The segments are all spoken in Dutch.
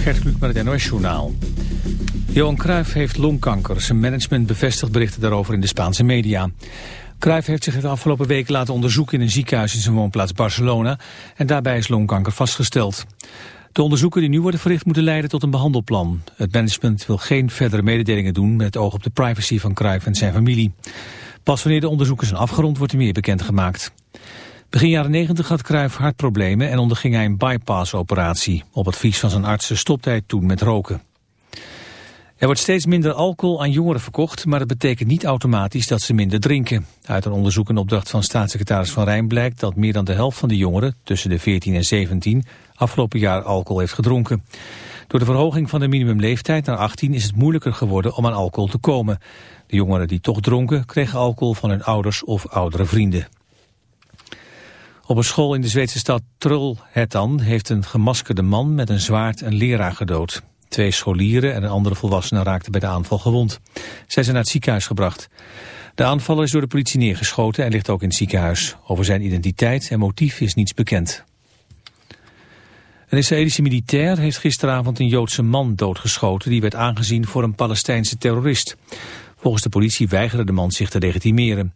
Gert Kluk met het NOS-journaal. Johan Cruijff heeft longkanker. Zijn management bevestigt berichten daarover in de Spaanse media. Cruijff heeft zich de afgelopen week laten onderzoeken in een ziekenhuis in zijn woonplaats Barcelona. En daarbij is longkanker vastgesteld. De onderzoeken die nu worden verricht moeten leiden tot een behandelplan. Het management wil geen verdere mededelingen doen met het oog op de privacy van Cruijff en zijn familie. Pas wanneer de onderzoeken zijn afgerond wordt er meer bekendgemaakt. Begin jaren 90 had Cruijff hartproblemen en onderging hij een bypassoperatie. Op advies van zijn artsen stopte hij toen met roken. Er wordt steeds minder alcohol aan jongeren verkocht, maar dat betekent niet automatisch dat ze minder drinken. Uit een onderzoek in opdracht van staatssecretaris Van Rijn blijkt dat meer dan de helft van de jongeren, tussen de 14 en 17, afgelopen jaar alcohol heeft gedronken. Door de verhoging van de minimumleeftijd naar 18 is het moeilijker geworden om aan alcohol te komen. De jongeren die toch dronken kregen alcohol van hun ouders of oudere vrienden. Op een school in de Zweedse stad Trollhättan heeft een gemaskerde man met een zwaard een leraar gedood. Twee scholieren en een andere volwassene raakten bij de aanval gewond. Zij zijn naar het ziekenhuis gebracht. De aanvaller is door de politie neergeschoten en ligt ook in het ziekenhuis. Over zijn identiteit en motief is niets bekend. Een Israëlische militair heeft gisteravond een Joodse man doodgeschoten... die werd aangezien voor een Palestijnse terrorist. Volgens de politie weigerde de man zich te legitimeren.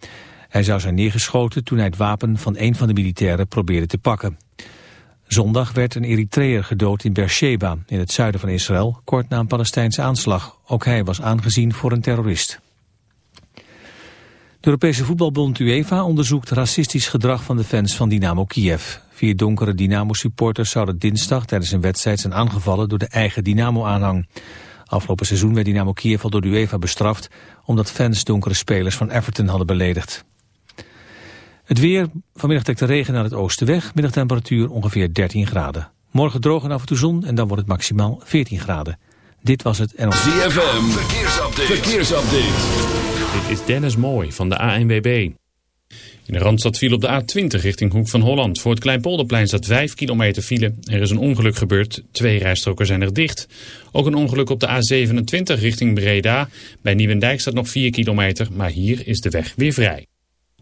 Hij zou zijn neergeschoten toen hij het wapen van een van de militairen probeerde te pakken. Zondag werd een Eritreër gedood in Beersheba, in het zuiden van Israël, kort na een Palestijnse aanslag. Ook hij was aangezien voor een terrorist. De Europese voetbalbond UEFA onderzoekt racistisch gedrag van de fans van Dynamo Kiev. Vier donkere Dynamo-supporters zouden dinsdag tijdens een wedstrijd zijn aangevallen door de eigen Dynamo-aanhang. Afgelopen seizoen werd Dynamo Kiev al door de UEFA bestraft omdat fans donkere spelers van Everton hadden beledigd. Het weer, vanmiddag trekt de regen naar het oosten weg. Middagtemperatuur ongeveer 13 graden. Morgen droog en af en toe zon en dan wordt het maximaal 14 graden. Dit was het en ZFM, verkeersupdate. verkeersupdate. Dit is Dennis Mooi van de ANWB. In de Randstad viel op de A20 richting Hoek van Holland. Voor het Kleinpolderplein staat 5 kilometer file. Er is een ongeluk gebeurd. Twee rijstroken zijn er dicht. Ook een ongeluk op de A27 richting Breda. Bij Nieuwendijk staat nog 4 kilometer, maar hier is de weg weer vrij.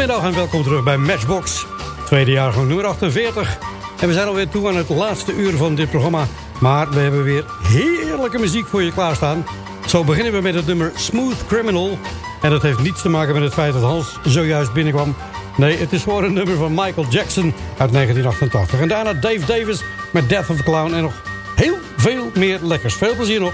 Goedemiddag en welkom terug bij Matchbox. Tweede jaargang nummer 48. En we zijn alweer toe aan het laatste uur van dit programma. Maar we hebben weer heerlijke muziek voor je klaarstaan. Zo beginnen we met het nummer Smooth Criminal. En dat heeft niets te maken met het feit dat Hans zojuist binnenkwam. Nee, het is gewoon een nummer van Michael Jackson uit 1988. En daarna Dave Davis met Death of the Clown. En nog heel veel meer lekkers. Veel plezier nog.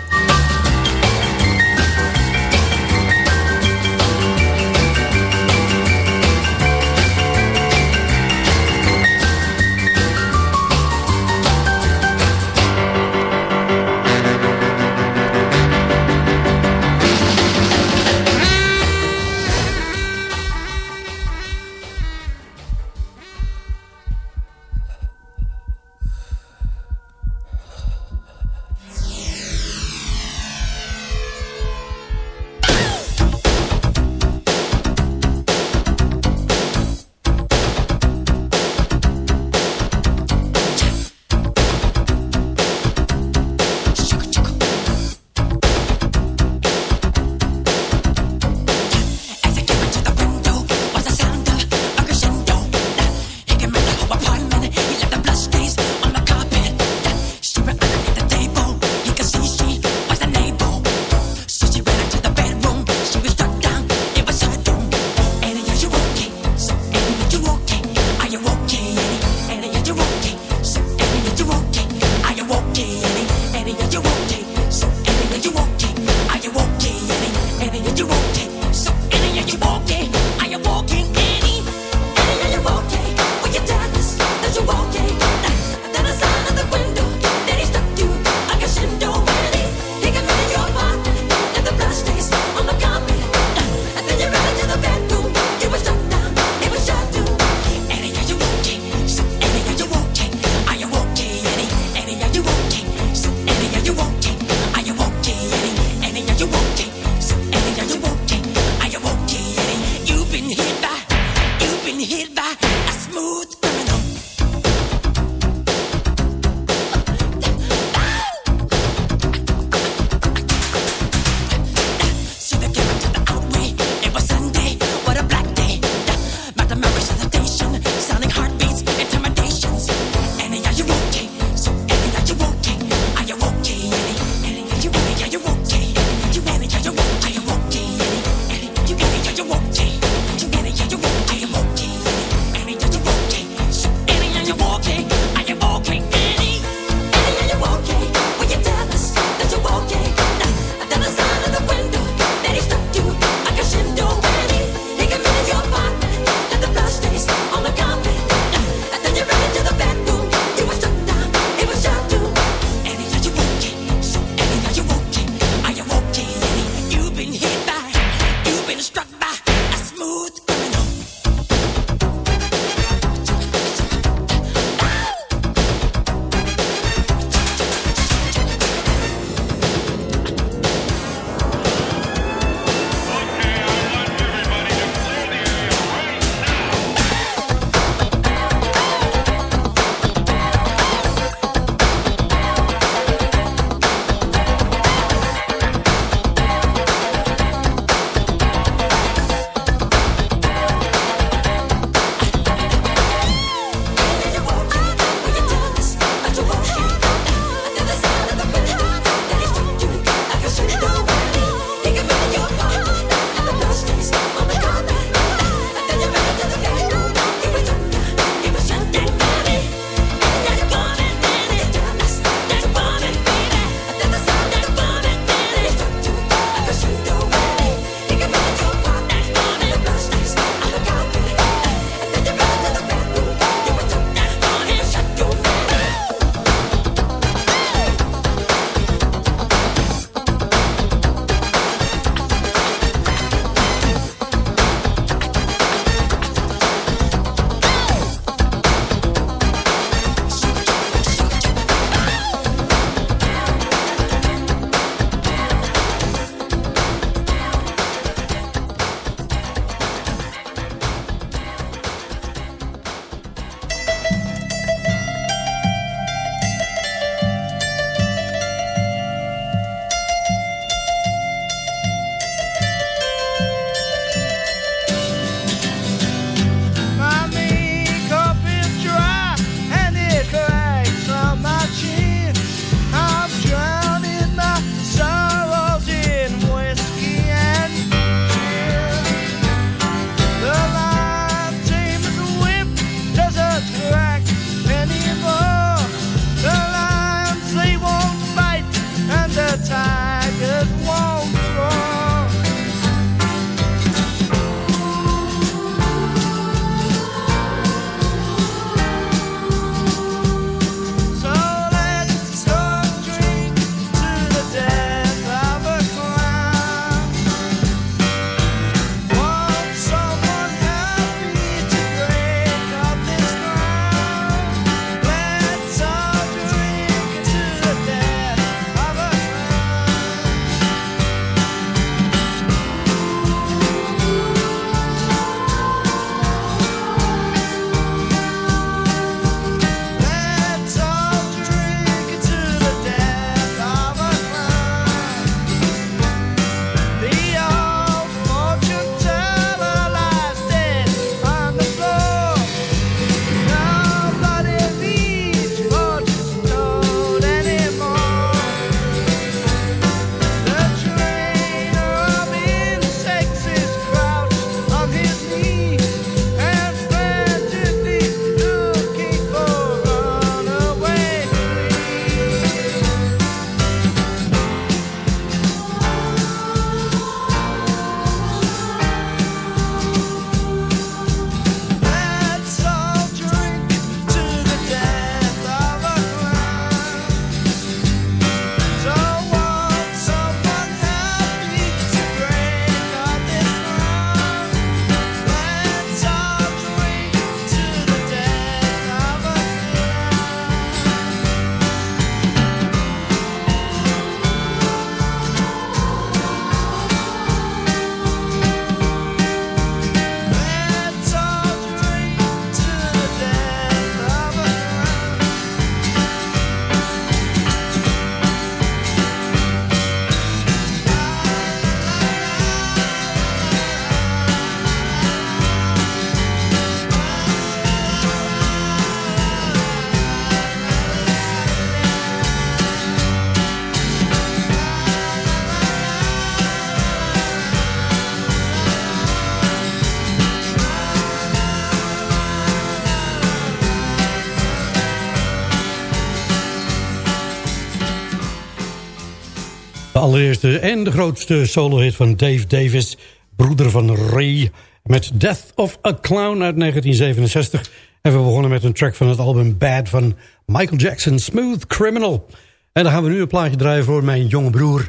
En de grootste solo-hit van Dave Davis, broeder van Ray, met Death of a Clown uit 1967. En we begonnen met een track van het album Bad van Michael Jackson, Smooth Criminal. En dan gaan we nu een plaatje draaien voor mijn jonge broer.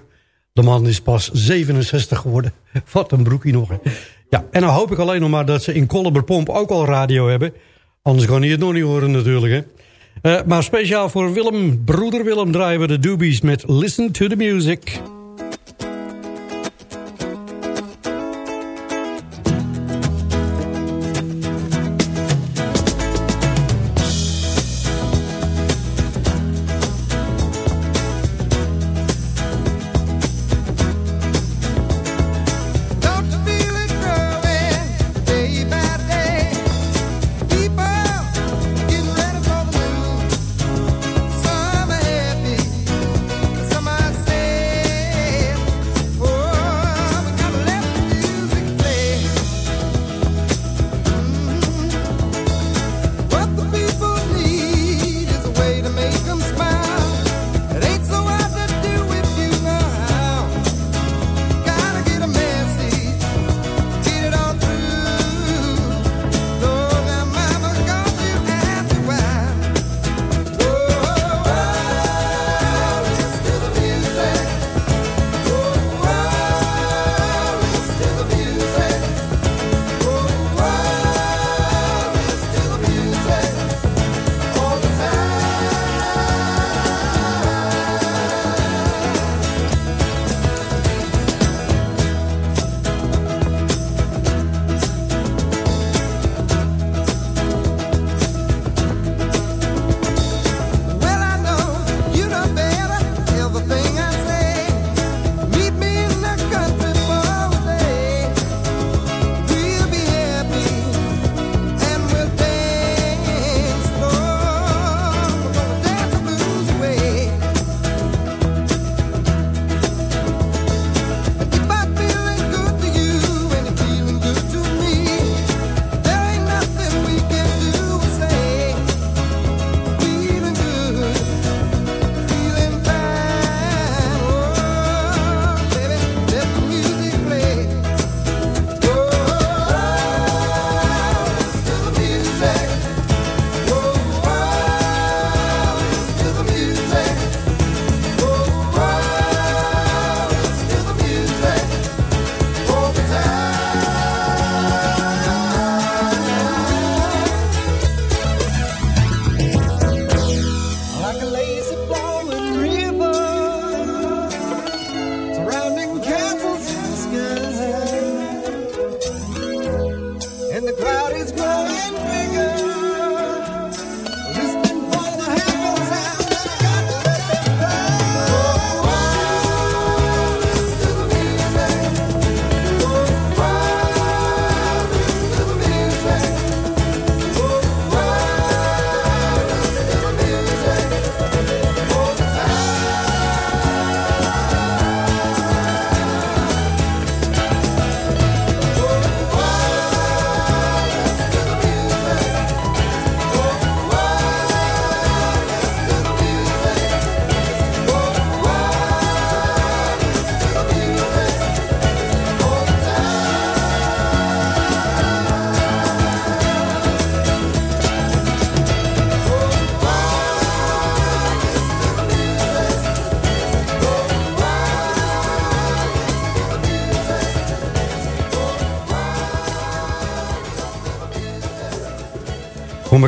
De man is pas 67 geworden. Wat een broekie nog. Ja, en dan hoop ik alleen nog maar dat ze in Kolleberpomp ook al radio hebben. Anders kan hij het nog niet horen natuurlijk. Hè. Uh, maar speciaal voor Willem, broeder Willem, draaien we de Doobies met Listen to the Music.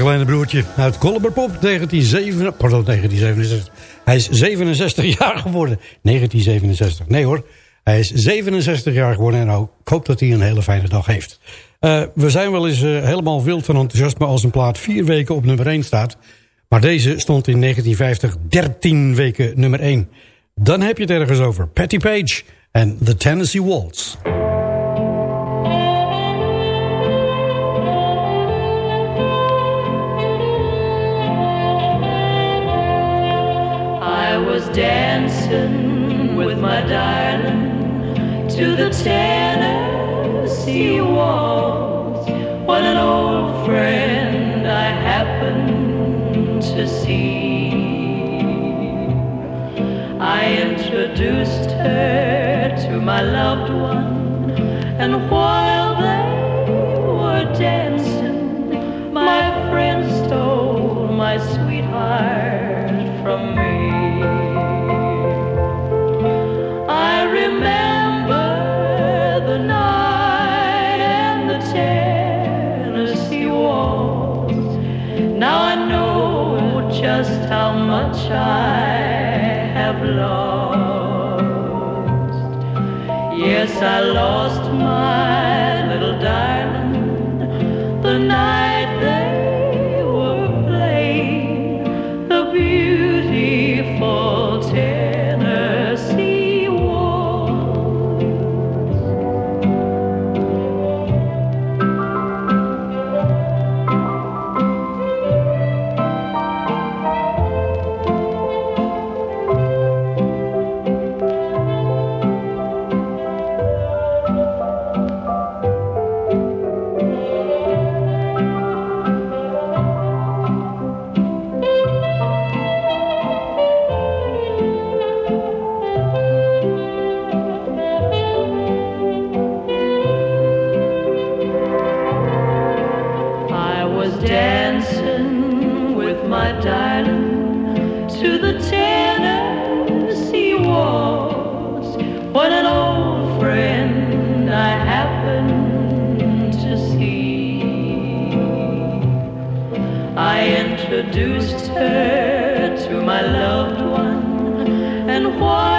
Mijn kleine broertje uit Kolberpop, 1967. Pardon, 1967. Hij is 67 jaar geworden. 1967. Nee hoor, hij is 67 jaar geworden. En ik hoop dat hij een hele fijne dag heeft. Uh, we zijn wel eens uh, helemaal wild van enthousiasme als een plaat vier weken op nummer 1 staat. Maar deze stond in 1950 13 weken nummer 1. Dan heb je het ergens over. Patty Page en The Tennessee Waltz. dancing with my darling to the Tennessee walls when an old friend I happened to see. I introduced her to my loved one, and while they were dancing, my friend stole my sweetheart. I have lost. Yes, I lost my. dancing with my darling to the Tennessee walls when an old friend I happened to see. I introduced her to my loved one, and why?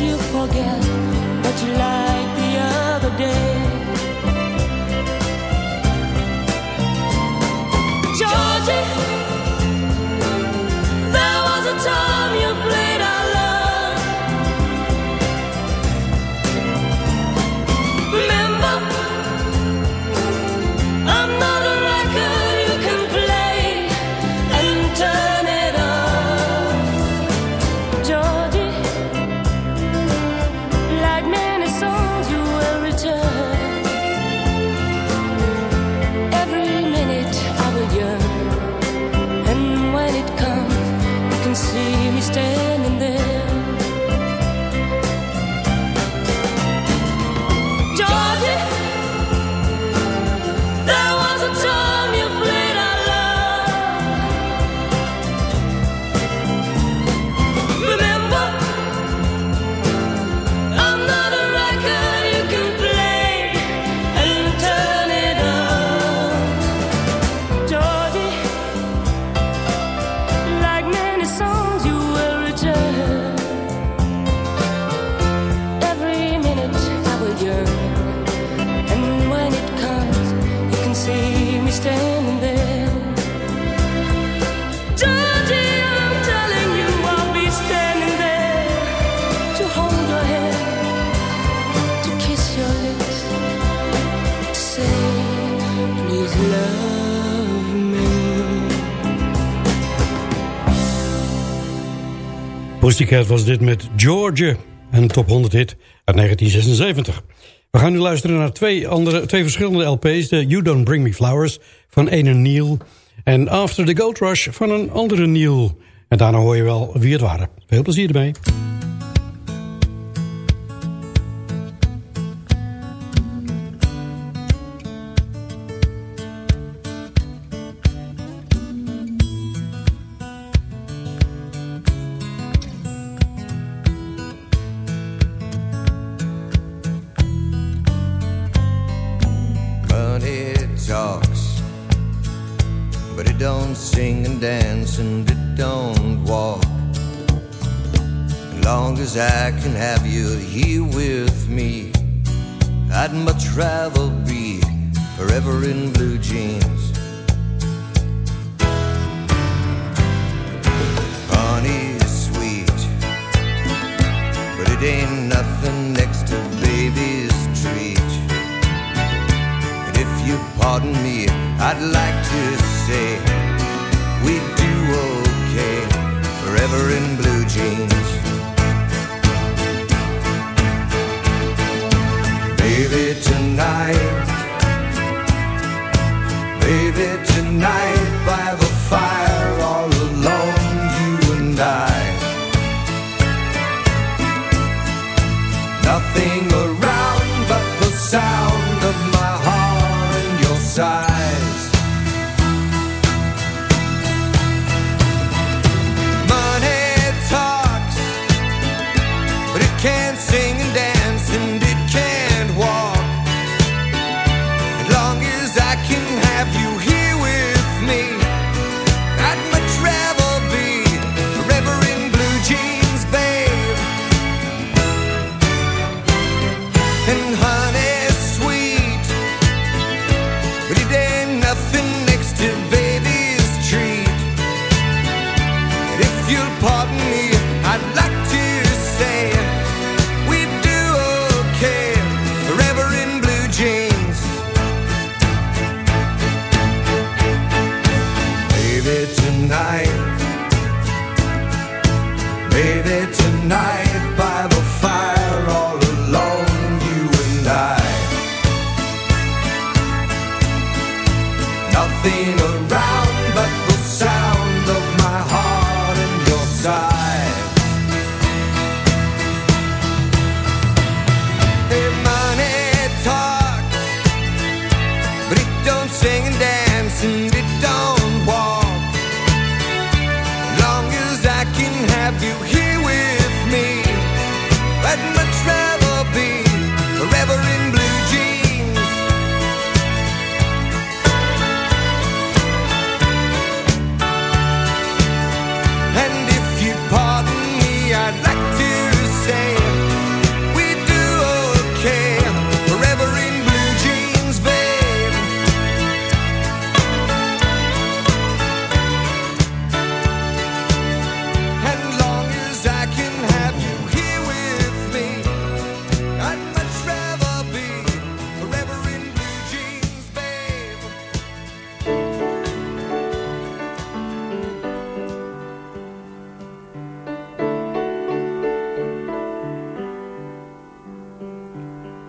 you forget, but you lie. Mystic was dit met Georgia, een top 100 hit uit 1976. We gaan nu luisteren naar twee, andere, twee verschillende LP's. De You Don't Bring Me Flowers van ene Niel en After the Gold Rush van een andere Niel. En daarna hoor je wel wie het waren. Veel plezier ermee.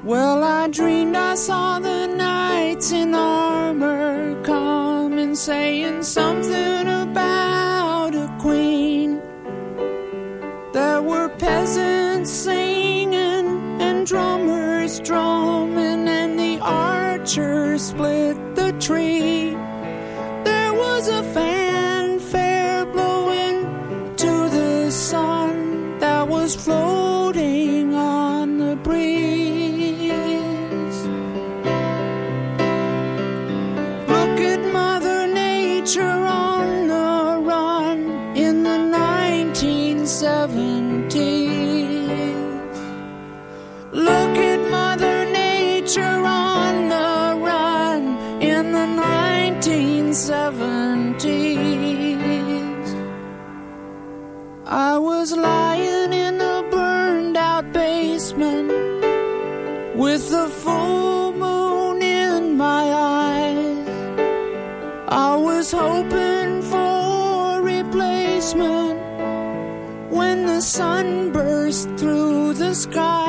Well, I dreamed I saw the knights in armor come and saying something about a queen. There were peasants singing and drummers drumming, and the archers split scars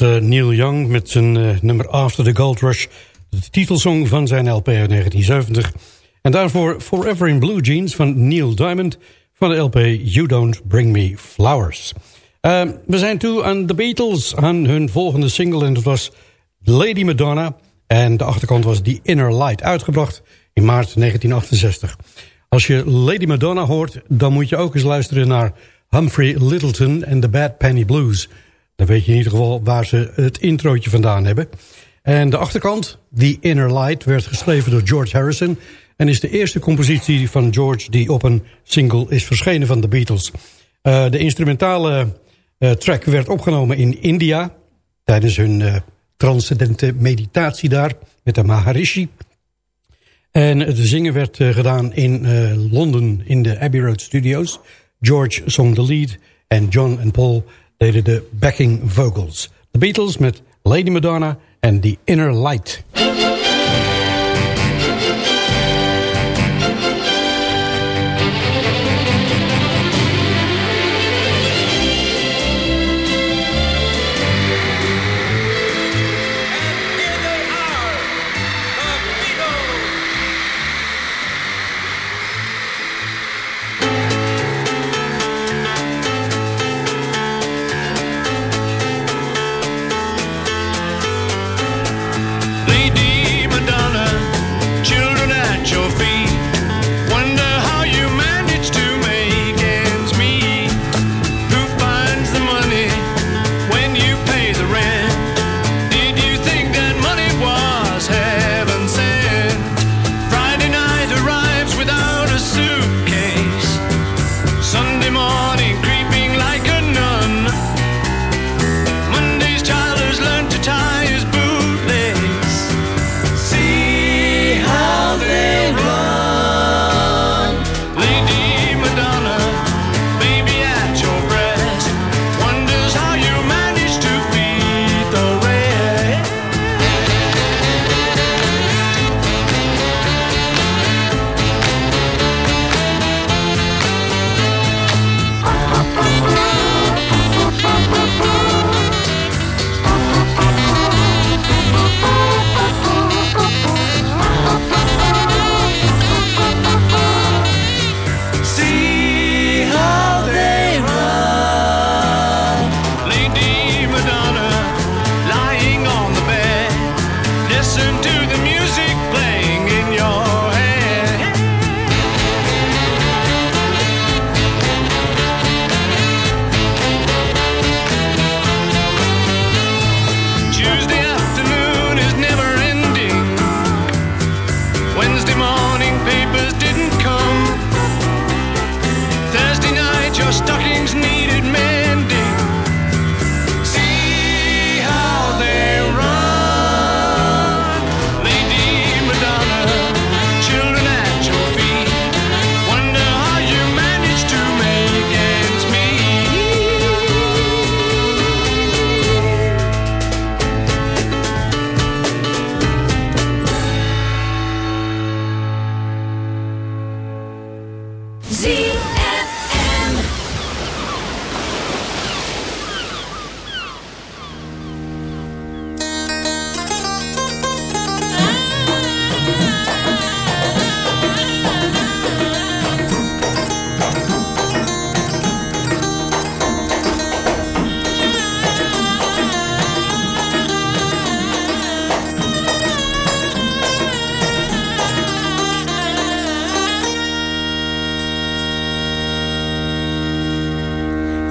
eh, Neil Young met zijn eh, nummer After the Gold Rush. De titelsong van zijn LP uit 1970. En daarvoor Forever in Blue Jeans van Neil Diamond... van de LP You Don't Bring Me Flowers. Eh, we zijn toe aan The Beatles, aan hun volgende single... en dat was Lady Madonna. En de achterkant was The Inner Light, uitgebracht in maart 1968. Als je Lady Madonna hoort, dan moet je ook eens luisteren naar... Humphrey Littleton en The Bad Penny Blues... Dan weet je in ieder geval waar ze het introotje vandaan hebben. En de achterkant, The Inner Light, werd geschreven door George Harrison... en is de eerste compositie van George die op een single is verschenen van de Beatles. Uh, de instrumentale uh, track werd opgenomen in India... tijdens hun uh, transcendente meditatie daar met de Maharishi. En het zingen werd gedaan in Londen in de Abbey Road Studios. George zong de lead en John en Paul deden de backing vocals. The Beatles met Lady Madonna en The Inner Light.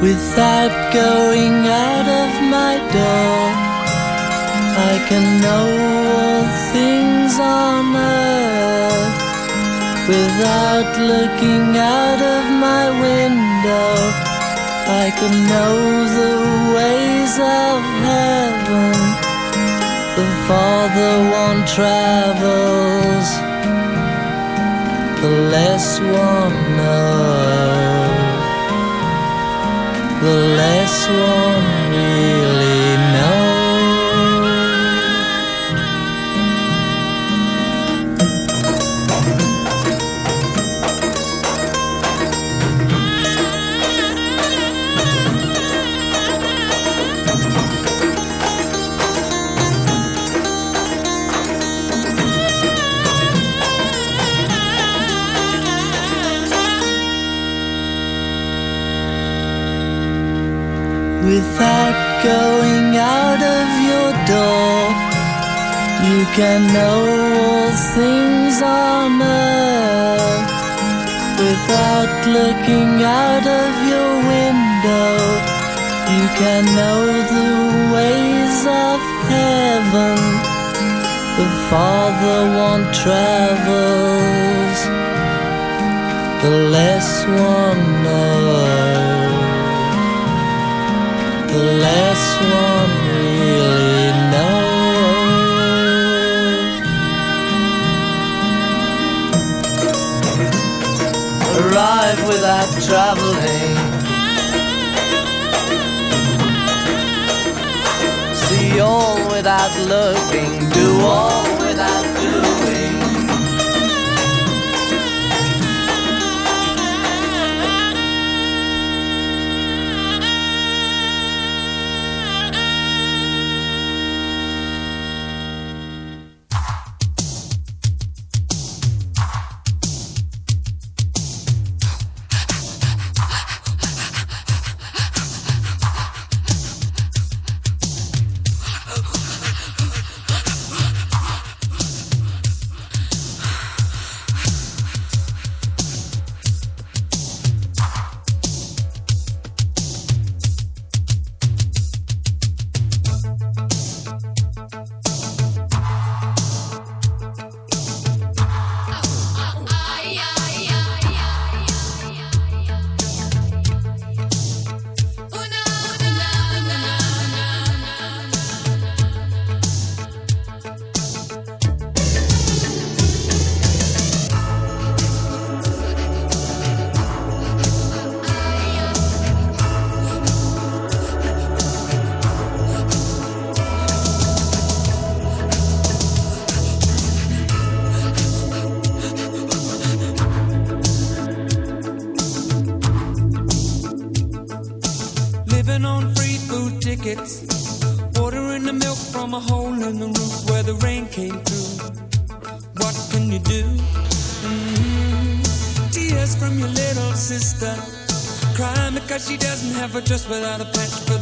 Without going out of my door. I can know all things on earth without looking out of my window. I can know the ways of heaven. The farther one travels, the less one knows the less one is. Without going out of your door, you can know all things on earth. Without looking out of your window, you can know the ways of heaven. The farther one travels, the less one knows the less one really knows. Arrive without traveling. See all without looking. Do all without doing.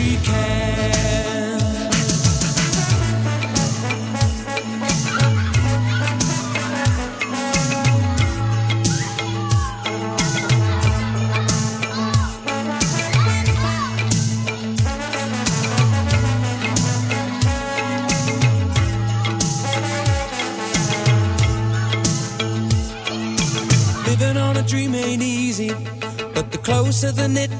she can. Living on a dream ain't easy, but the closer the knit.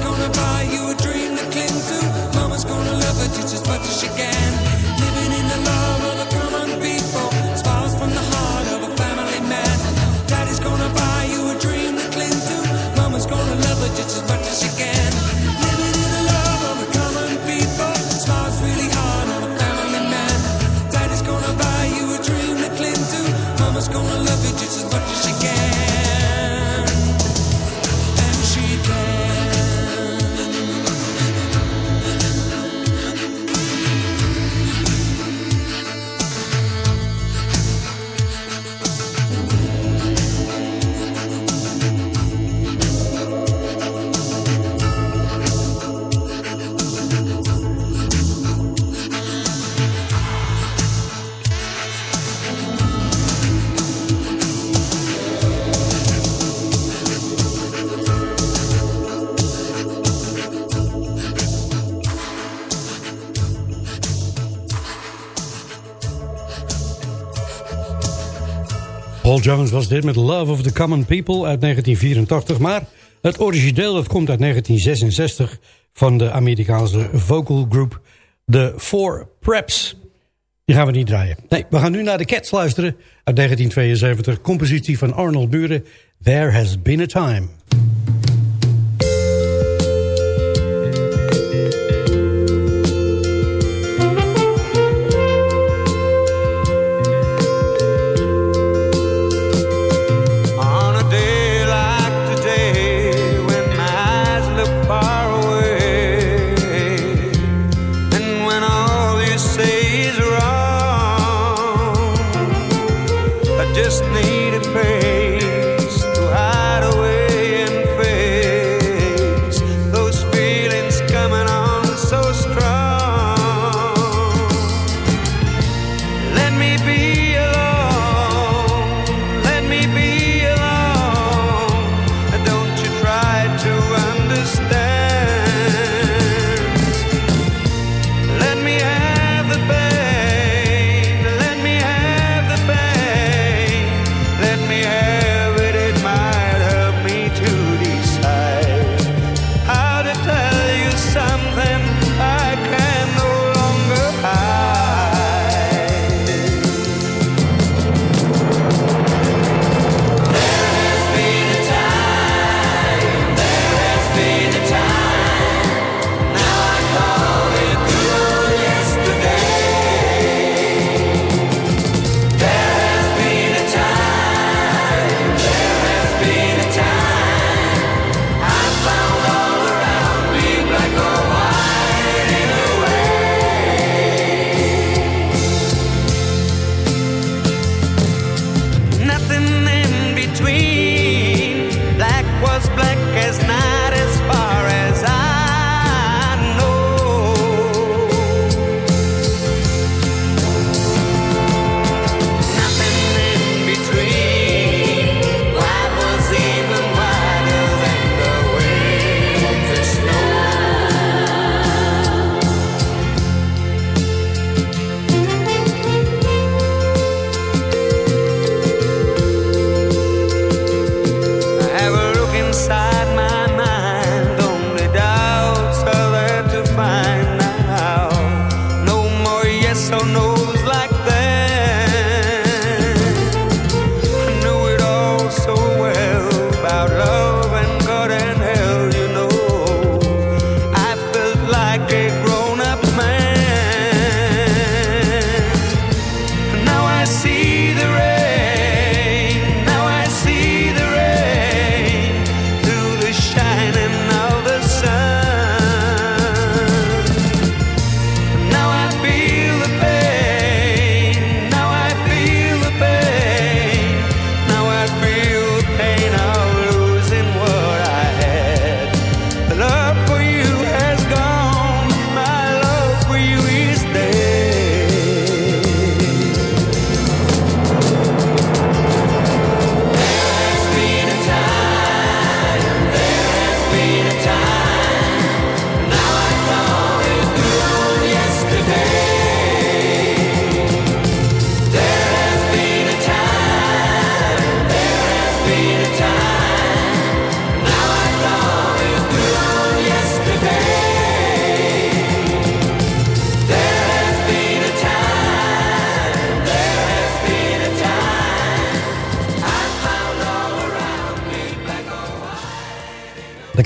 Gonna buy you a dream to cling to. Mama's gonna love just as much as she can. Jones was dit met Love of the Common People uit 1984. Maar het origineel dat komt uit 1966 van de Amerikaanse vocal group The Four Preps. Die gaan we niet draaien. Nee, we gaan nu naar de Cats luisteren uit 1972. Compositie van Arnold Buren. There Has Been a Time.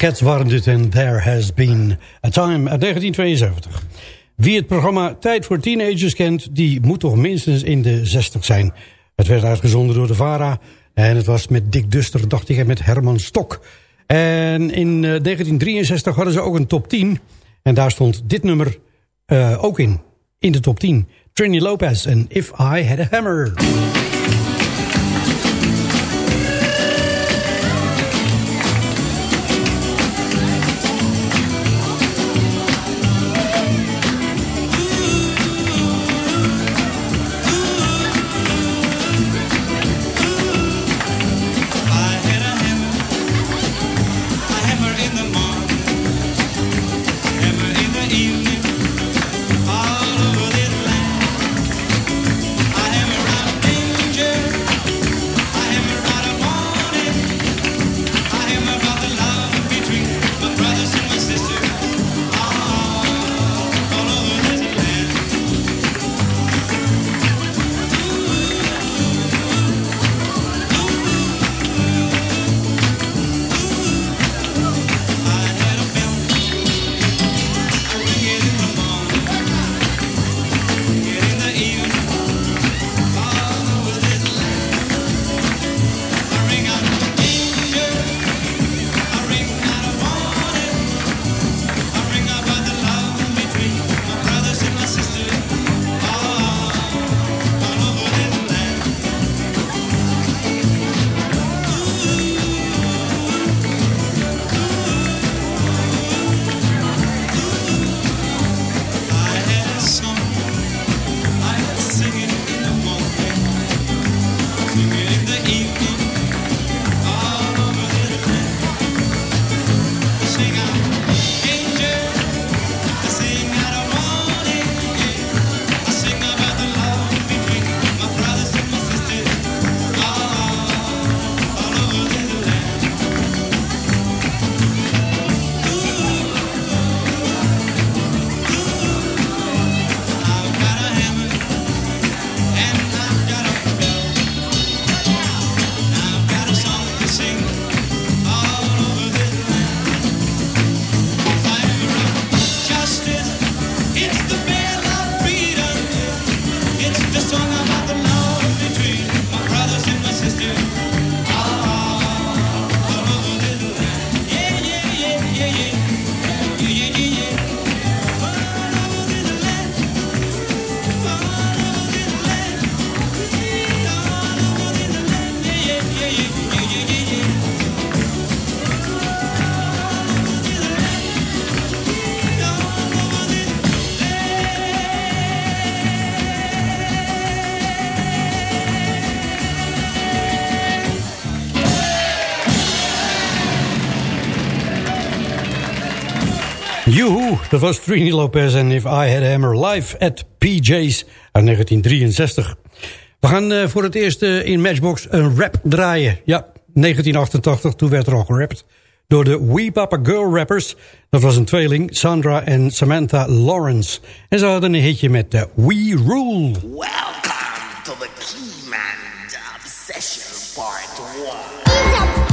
Cats waren dit en There Has Been a Time uit 1972. Wie het programma Tijd voor Teenagers kent, die moet toch minstens in de 60 zijn. Het werd uitgezonden door de VARA en het was met Dick Duster, dacht ik, en met Herman Stok. En in 1963 eh, hadden ze ook een top 10 en daar stond dit nummer uh, ook in, in de top 10. Trini Lopez en If I Had a Hammer. Dat was Trini Lopez en If I Had a Hammer live at PJ's uit 1963. We gaan uh, voor het eerst uh, in Matchbox een rap draaien. Ja, 1988, toen werd er al gerapt door de We Papa Girl rappers. Dat was een tweeling, Sandra en Samantha Lawrence. En ze hadden een hitje met de We Rule. Welcome to the Keyman Obsession Part 1.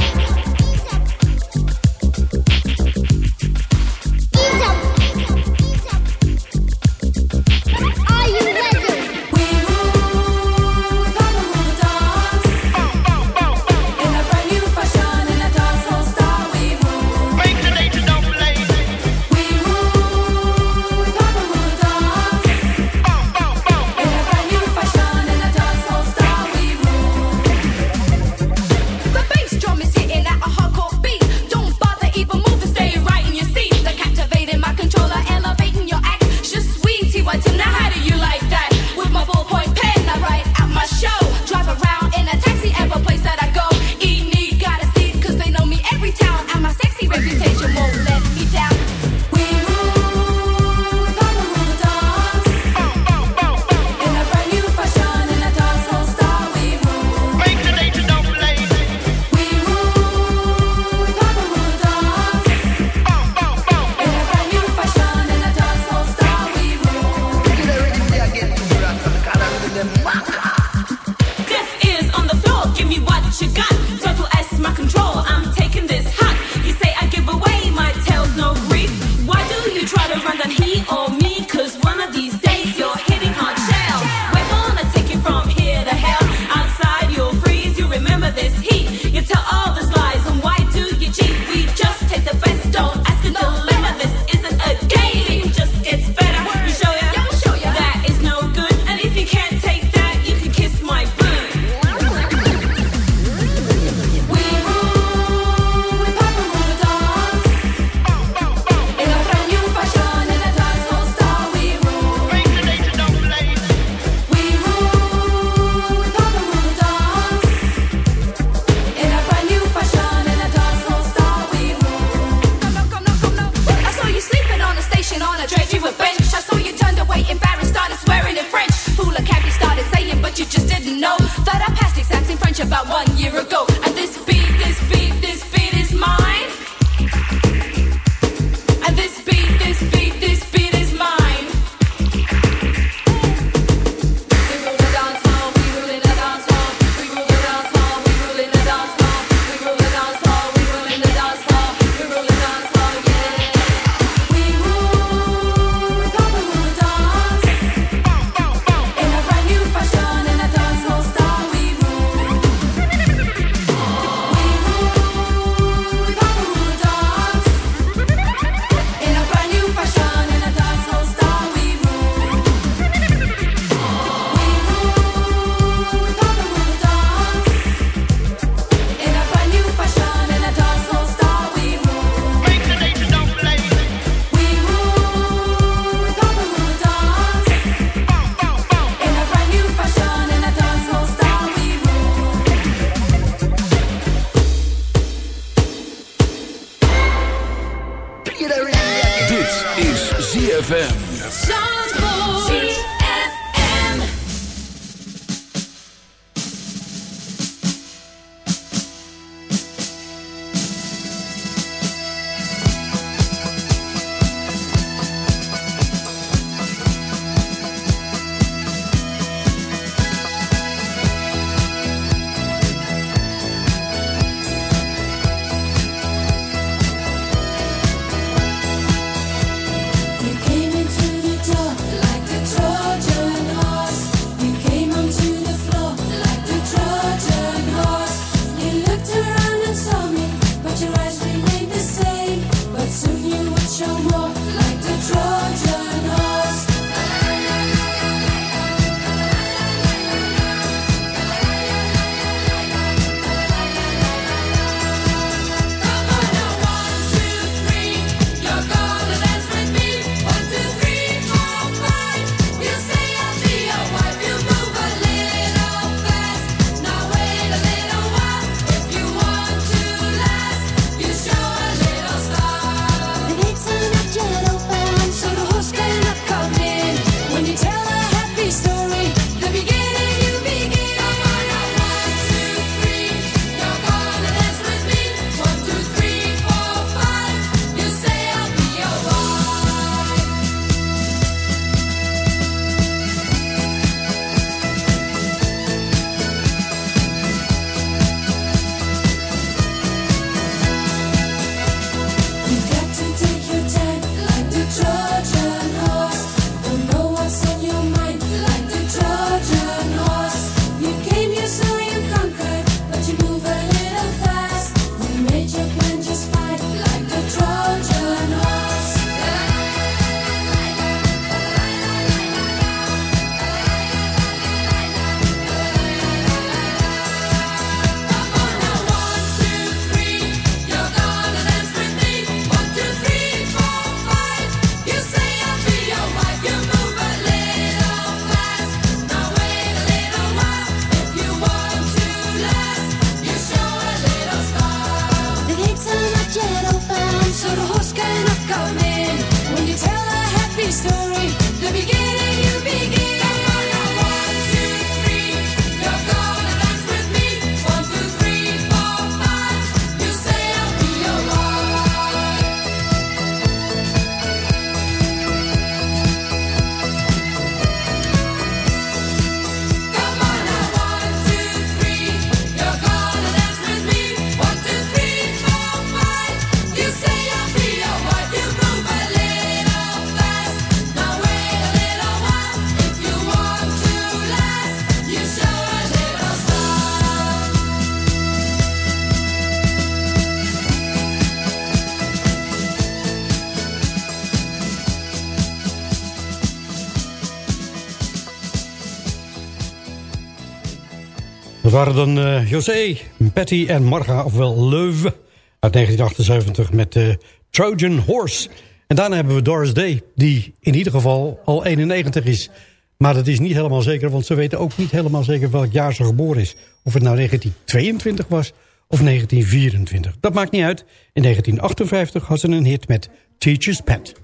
Dat waren dan eh, José, Betty en Marga, ofwel Leuve uit 1978 met de Trojan Horse. En daarna hebben we Doris Day, die in ieder geval al 91 is. Maar dat is niet helemaal zeker, want ze weten ook niet helemaal zeker welk jaar ze geboren is. Of het nou 1922 was of 1924. Dat maakt niet uit. In 1958 had ze een hit met Teacher's Pet.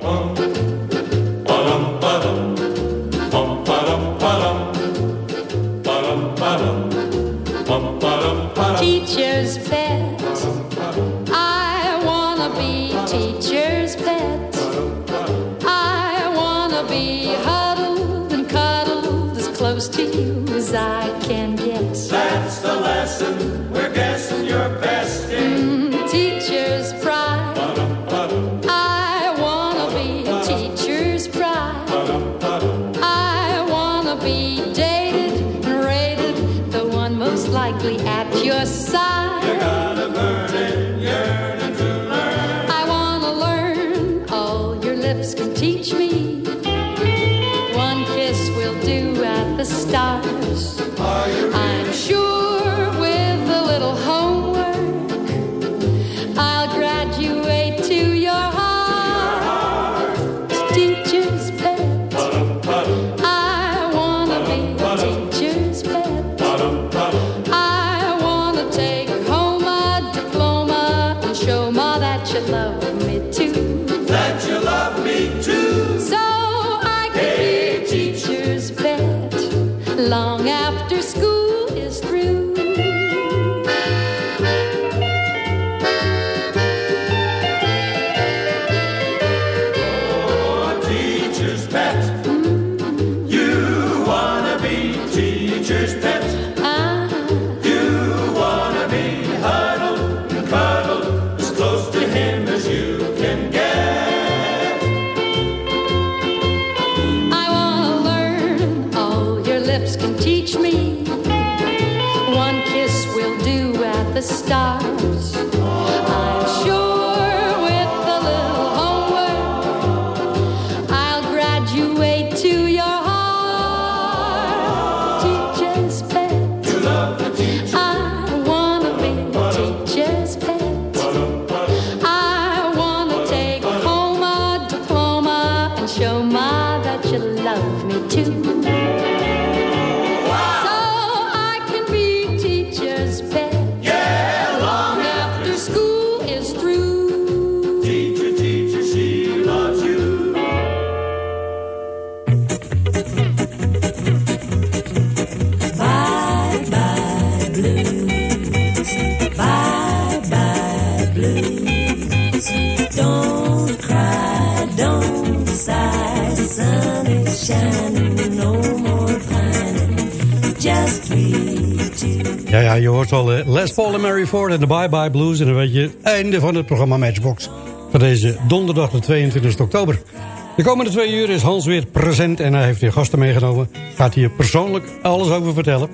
Ja, ja, je hoort wel eh, Les Paul en Mary Ford en de Bye Bye Blues. En dan weet je, einde van het programma Matchbox. Van deze donderdag de 22 oktober. De komende twee uur is Hans weer present en hij heeft weer gasten meegenomen. Gaat hier persoonlijk alles over vertellen.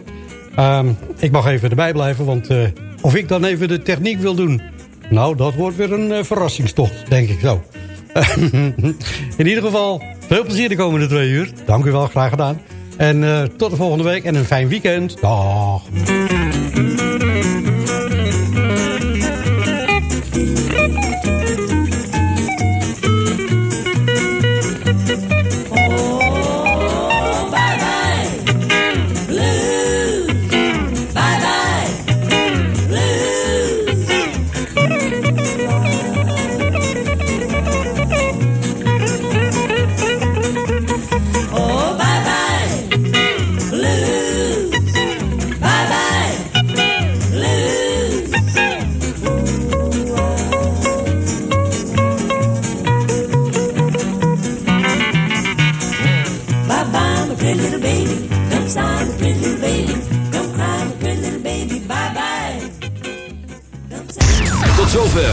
Ehm, ik mag even erbij blijven, want eh, of ik dan even de techniek wil doen... Nou, dat wordt weer een eh, verrassingstocht, denk ik zo. In ieder geval, veel plezier de komende twee uur. Dank u wel, graag gedaan. En tot de volgende week en een fijn weekend. Dag. Thank you.